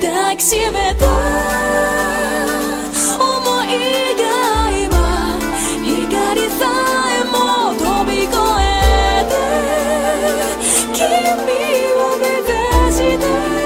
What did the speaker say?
抱きしめた想いが今怒りさえも飛び越えて君を目指して